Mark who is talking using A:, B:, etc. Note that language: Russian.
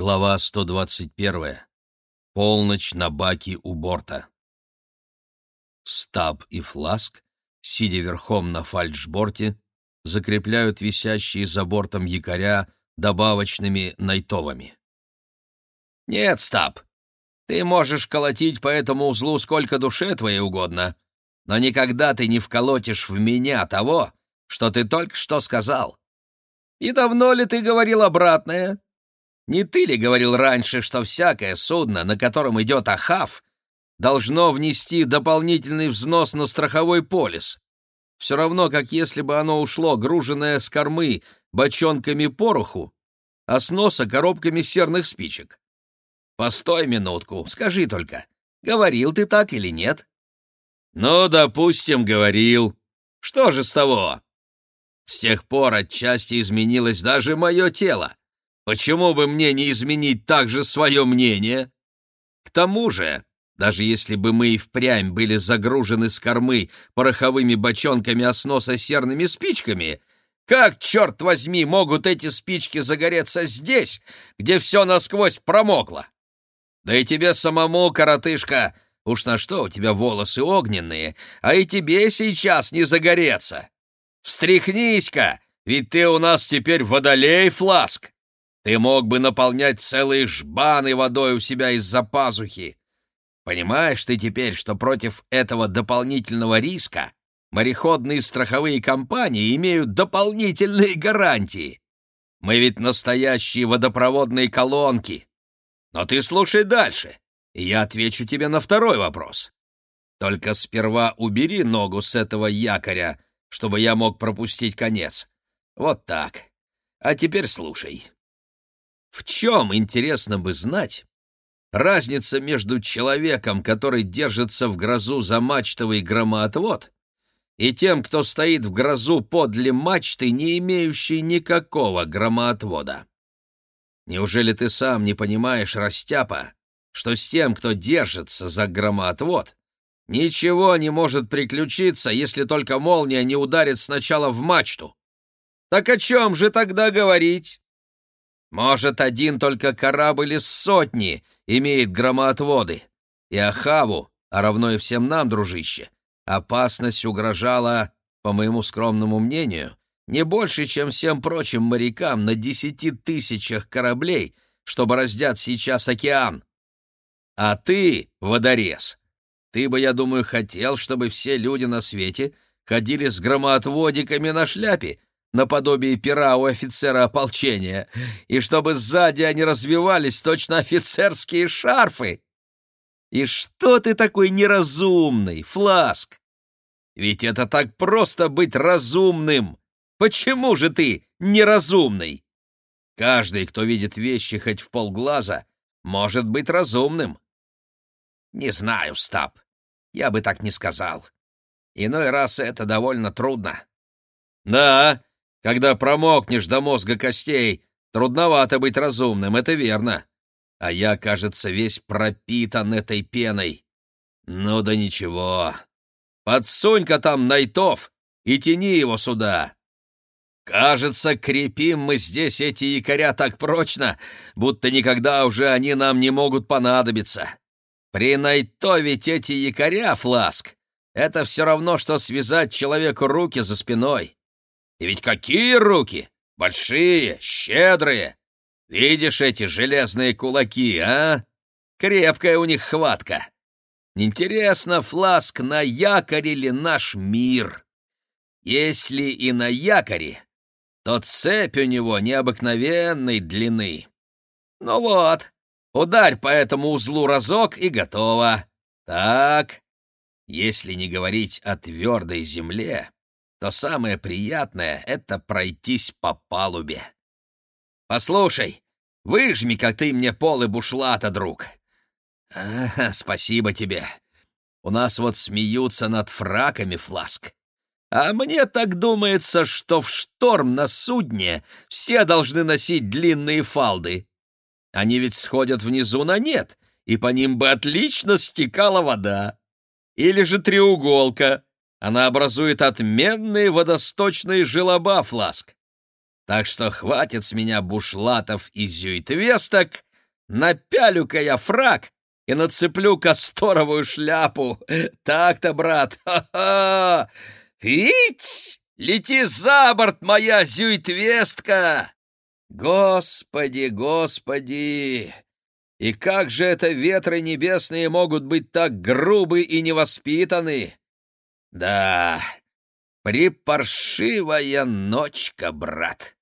A: Глава 121. Полночь на баке у борта. Стаб и Фласк, сидя верхом на фальшборте, закрепляют висящие за бортом якоря добавочными найтовами.
B: «Нет, Стаб, ты можешь колотить по этому узлу сколько душе твоей угодно, но никогда ты не вколотишь в меня того, что ты только что сказал. И давно ли ты говорил обратное?» Не ты ли говорил раньше, что всякое судно, на котором идет Ахав, должно внести дополнительный взнос на страховой полис? Все равно, как если бы оно ушло, груженное с кормы бочонками пороху, а с носа коробками серных спичек. Постой минутку, скажи только, говорил ты так или нет? Ну, допустим, говорил. Что же с того? С тех пор отчасти изменилось даже мое тело. Почему бы мне не изменить также свое мнение? К тому же, даже если бы мы и впрямь были загружены с кормы пороховыми бочонками осноса серными спичками, как, черт возьми, могут эти спички загореться здесь, где все насквозь промокло? Да и тебе самому, коротышка, уж на что у тебя волосы огненные, а и тебе сейчас не загореться. Встряхнись-ка, ведь ты у нас теперь водолей, Фласк. Ты мог бы наполнять целые жбаны водой у себя из-за пазухи. Понимаешь ты теперь, что против этого дополнительного риска мореходные страховые компании имеют дополнительные гарантии? Мы ведь настоящие водопроводные колонки. Но ты слушай дальше, и я отвечу тебе на второй вопрос. Только сперва убери ногу с этого якоря, чтобы я мог пропустить конец. Вот так. А теперь слушай. В чем, интересно бы знать, разница между человеком, который держится в грозу за мачтовый громоотвод, и тем, кто стоит в грозу подле мачты, не имеющей никакого громоотвода? Неужели ты сам не понимаешь, растяпа, что с тем, кто держится за громоотвод, ничего не может приключиться, если только молния не ударит сначала в мачту? Так о чем же тогда говорить? Может, один только корабль из сотни имеет громоотводы. И Ахаву, а равно и всем нам, дружище, опасность угрожала, по моему скромному мнению, не больше, чем всем прочим морякам на десяти тысячах кораблей, чтобы раздят сейчас океан. А ты, водорез, ты бы, я думаю, хотел, чтобы все люди на свете ходили с громоотводиками на шляпе, наподобие пера у офицера ополчения, и чтобы сзади они развивались точно офицерские шарфы. И что ты такой неразумный, Фласк? Ведь это так просто быть разумным. Почему же ты неразумный? Каждый, кто видит вещи хоть в полглаза, может быть разумным. Не знаю, Стаб, я бы так не сказал. Иной раз это довольно трудно. Да, когда промокнешь до мозга костей, трудновато быть разумным, это верно. А я, кажется, весь пропитан этой пеной. Ну да ничего. Подсунь-ка там Найтов и тяни его сюда. Кажется, крепим мы здесь эти якоря так прочно, будто никогда уже они нам не могут понадобиться. При Найтове эти якоря, Фласк, это все равно, что связать человеку руки за спиной. И ведь какие руки! Большие, щедрые! Видишь эти железные кулаки, а? Крепкая у них хватка. Интересно, Фласк, на якоре ли наш мир? Если и на якоре, то цепь у него необыкновенной длины. Ну вот, ударь по этому узлу разок и готово. Так, если не говорить о твердой земле, то самое приятное — это пройтись по палубе. Послушай, выжми, как ты мне полы бушлата, друг. Спасибо тебе. У нас вот смеются над фраками, Фласк. А мне так думается, что в шторм на судне все должны носить длинные фалды. Они ведь сходят внизу на нет, и по ним бы отлично стекала вода. Или же треуголка — она образует отменные водосточные желоба, Фласк. Так что хватит с меня бушлатов и зюитвесток, Напялю-ка я фраг и нацеплю касторовую шляпу. Так-то, брат, ха-ха! Ить! Лети за борт, моя зюйтвестка! Господи, господи! И как же это ветры небесные могут быть так грубы и невоспитаны? Да, припаршивая ночка, брат.